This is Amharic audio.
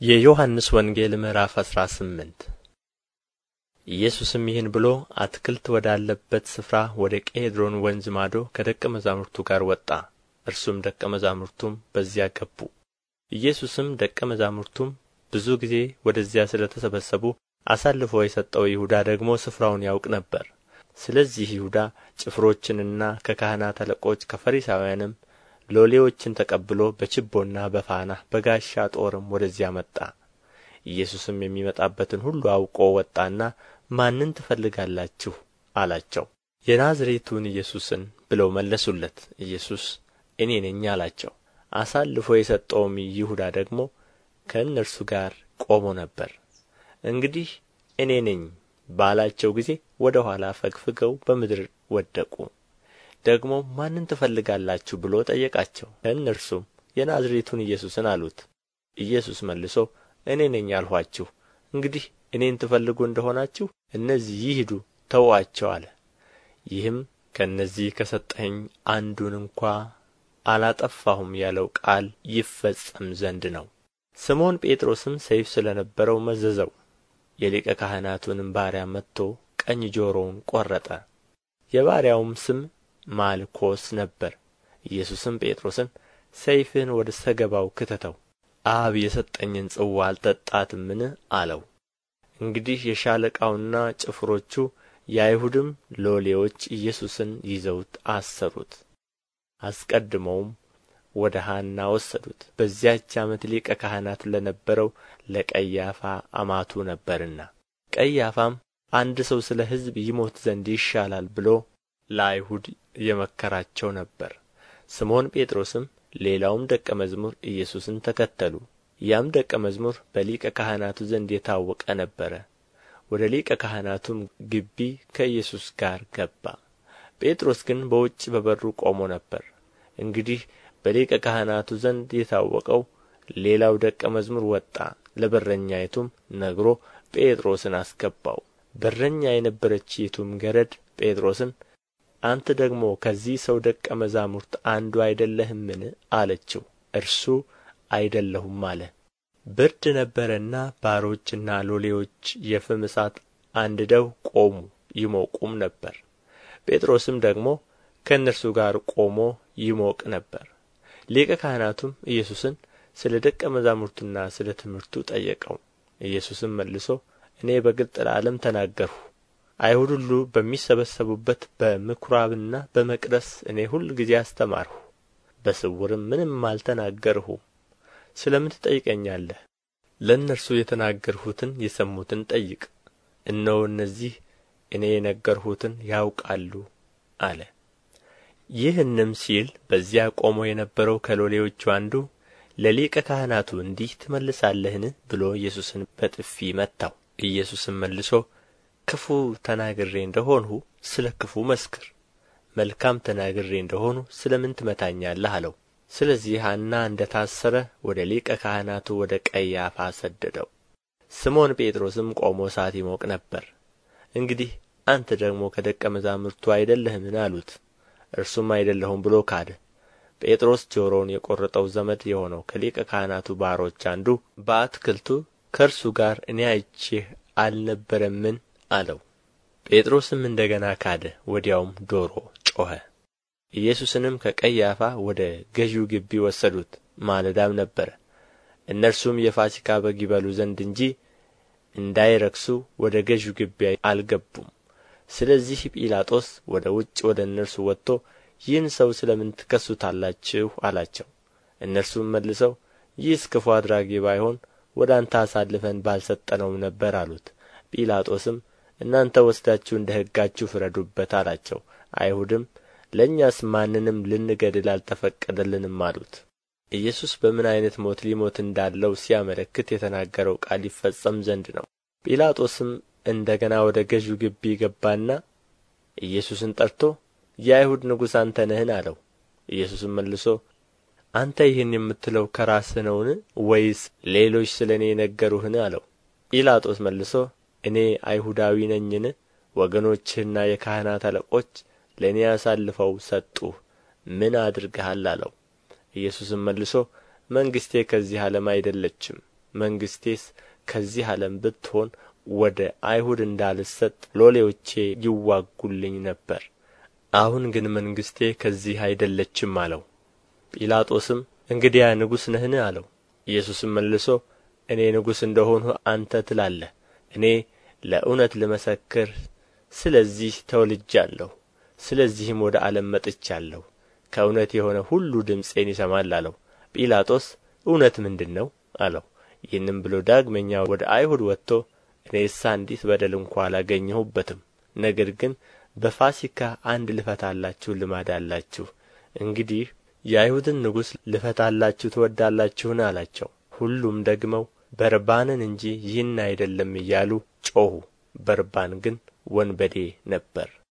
የዮሐንስ ወንጌል ምዕራፍ አስራ ስምንት ኢየሱስም ይህን ብሎ አትክልት ወዳለበት ስፍራ ወደ ቄድሮን ወንዝ ማዶ ከደቀ መዛሙርቱ ጋር ወጣ። እርሱም ደቀ መዛሙርቱም በዚያ ገቡ። ኢየሱስም ደቀ መዛሙርቱም ብዙ ጊዜ ወደዚያ ስለ ተሰበሰቡ አሳልፎ የሰጠው ይሁዳ ደግሞ ስፍራውን ያውቅ ነበር። ስለዚህ ይሁዳ ጭፍሮችንና ከካህናት አለቆች ከፈሪሳውያንም ሎሌዎችን ተቀብሎ በችቦና በፋና በጋሻ ጦርም ወደዚያ መጣ። ኢየሱስም የሚመጣበትን ሁሉ አውቆ ወጣና ማንን ትፈልጋላችሁ? አላቸው። የናዝሬቱን ኢየሱስን ብለው መለሱለት። ኢየሱስ እኔ ነኝ አላቸው። አሳልፎ የሰጠውም ይሁዳ ደግሞ ከእነርሱ ጋር ቆሞ ነበር። እንግዲህ እኔ ነኝ ባላቸው ጊዜ ወደ ኋላ ፈግፍገው በምድር ወደቁ ደግሞ ማንን ትፈልጋላችሁ ብሎ ጠየቃቸው። እነርሱም የናዝሬቱን ኢየሱስን አሉት። ኢየሱስ መልሶ እኔ ነኝ አልኋችሁ እንግዲህ እኔን ትፈልጉ እንደ ሆናችሁ እነዚህ ይሂዱ ተዉአቸው አለ። ይህም ከእነዚህ ከሰጠኸኝ አንዱን እንኳ አላጠፋሁም ያለው ቃል ይፈጸም ዘንድ ነው። ስምዖን ጴጥሮስም ሰይፍ ስለ ነበረው መዘዘው። የሊቀ ካህናቱንም ባሪያ መትቶ ቀኝ ጆሮውን ቈረጠ የባሪያውም ስም ማልኮስ ነበረ ኢየሱስም ጴጥሮስን ሰይፍህን ወደ ሰገባው ክተተው አብ የሰጠኝን ጽዋ አልጠጣትምን? አለው። እንግዲህ የሻለቃውና ጭፍሮቹ የአይሁድም ሎሌዎች ኢየሱስን ይዘውት አሰሩት። አስቀድመውም ወደ ሐና ወሰዱት። በዚያች ዓመት ሊቀ ካህናት ለነበረው ለቀያፋ አማቱ ነበርና ቀያፋም አንድ ሰው ስለ ሕዝብ ይሞት ዘንድ ይሻላል ብሎ ለአይሁድ የመከራቸው ነበር። ስምዖን ጴጥሮስም ሌላውም ደቀ መዝሙር ኢየሱስን ተከተሉ። ያም ደቀ መዝሙር በሊቀ ካህናቱ ዘንድ የታወቀ ነበረ። ወደ ሊቀ ካህናቱም ግቢ ከኢየሱስ ጋር ገባ። ጴጥሮስ ግን በውጭ በበሩ ቆሞ ነበር። እንግዲህ በሊቀ ካህናቱ ዘንድ የታወቀው ሌላው ደቀ መዝሙር ወጣ ለበረኛይቱም ነግሮ ጴጥሮስን አስገባው። በረኛ የነበረችይቱም ገረድ ጴጥሮስን አንተ ደግሞ ከዚህ ሰው ደቀ መዛሙርት አንዱ አይደለህምን? አለችው። እርሱ አይደለሁም አለ። ብርድ ነበረና ባሮችና ሎሌዎች የፍም እሳት አንድደው ቆሙ ይሞቁም ነበር። ጴጥሮስም ደግሞ ከእነርሱ ጋር ቆሞ ይሞቅ ነበር። ሊቀ ካህናቱም ኢየሱስን ስለ ደቀ መዛሙርቱና ስለ ትምህርቱ ጠየቀው። ኢየሱስም መልሶ እኔ በግልጥ ለዓለም ተናገርሁ አይሁድ ሁሉ በሚሰበሰቡበት በምኵራብና በመቅደስ እኔ ሁልጊዜ አስተማርሁ በስውርም ምንም አልተናገርሁም። ስለ ምን ትጠይቀኛለህ? ለእነርሱ የተናገርሁትን የሰሙትን ጠይቅ። እነሆ እነዚህ እኔ የነገርሁትን ያውቃሉ አለ። ይህንም ሲል በዚያ ቆሞ የነበረው ከሎሌዎቹ አንዱ ለሊቀ ካህናቱ እንዲህ ትመልሳለህን ብሎ ኢየሱስን በጥፊ መታው። ኢየሱስም መልሶ ክፉ ተናግሬ እንደ ሆንሁ ስለ ክፉ መስክር መልካም ተናግሬ እንደ ሆንሁ ስለ ምን ትመታኛለህ? አለው። ስለዚህ ሐና እንደ ታሰረ ወደ ሊቀ ካህናቱ ወደ ቀያፋ ሰደደው። ስምዖን ጴጥሮስም ቆሞ እሳት ይሞቅ ነበር። እንግዲህ አንተ ደግሞ ከደቀ መዛሙርቱ አይደለህምን? አሉት። እርሱም አይደለሁም ብሎ ካደ። ጴጥሮስ ጆሮውን የቈረጠው ዘመድ የሆነው ከሊቀ ካህናቱ ባሮች አንዱ በአትክልቱ ከእርሱ ጋር እኔ አይቼህ አልነበረምን አለው። ጴጥሮስም እንደ ገና ካደ ወዲያውም ዶሮ ጮኸ። ኢየሱስንም ከቀያፋ ወደ ገዢው ግቢ ወሰዱት ማለዳም ነበረ። እነርሱም የፋሲካ በግ ይበሉ ዘንድ እንጂ እንዳይረክሱ ወደ ገዢው ግቢ አልገቡም። ስለዚህ ጲላጦስ ወደ ውጭ ወደ እነርሱ ወጥቶ ይህን ሰው ስለ ምን ትከሱታላችሁ? አላቸው። እነርሱም መልሰው ይህስ ክፉ አድራጊ ባይሆን ወደ አንተ አሳልፈን ባልሰጠነውም ነበር አሉት። ጲላጦስም እናንተ ወስዳችሁ እንደ ሕጋችሁ ፍረዱበት አላቸው። አይሁድም ለእኛስ ማንንም ልንገድል አልተፈቀደልንም አሉት። ኢየሱስ በምን ዓይነት ሞት ሊሞት እንዳለው ሲያመለክት የተናገረው ቃል ይፈጸም ዘንድ ነው። ጲላጦስም እንደ ገና ወደ ገዡ ግቢ ገባና ኢየሱስን ጠርቶ የአይሁድ ንጉሥ አንተ ነህን? አለው። ኢየሱስም መልሶ አንተ ይህን የምትለው ከራስህ ነውን? ወይስ ሌሎች ስለ እኔ ነገሩህን አለው። ጲላጦስ መልሶ እኔ አይሁዳዊ ነኝን? ወገኖችህና የካህናት አለቆች ለእኔ አሳልፈው ሰጡህ ምን አድርገሃል? አለው። ኢየሱስም መልሶ መንግሥቴ ከዚህ ዓለም አይደለችም። መንግሥቴስ ከዚህ ዓለም ብትሆን ወደ አይሁድ እንዳልሰጥ ሎሌዎቼ ይዋጉልኝ ነበር። አሁን ግን መንግሥቴ ከዚህ አይደለችም አለው። ጲላጦስም እንግዲያ ንጉሥ ነህን? አለው። ኢየሱስም መልሶ እኔ ንጉሥ እንደ ሆንሁ አንተ ትላለህ እኔ ለእውነት ልመሰክር ስለዚህ ተወልጃለሁ ስለዚህም ወደ ዓለም መጥቻለሁ። ከእውነት የሆነ ሁሉ ድምፄን ይሰማል አለው። ጲላጦስ እውነት ምንድር ነው አለው። ይህንም ብሎ ዳግመኛ ወደ አይሁድ ወጥቶ እኔስ አንዲት በደል እንኳ አላገኘሁበትም ነገር ግን በፋሲካ አንድ ልፈታላችሁ ልማድ አላችሁ። እንግዲህ የአይሁድን ንጉሥ ልፈታላችሁ ትወዳላችሁን አላቸው። ሁሉም ደግመው በርባንን እንጂ ይህን አይደለም እያሉ ጮኹ። በርባን ግን ወንበዴ ነበረ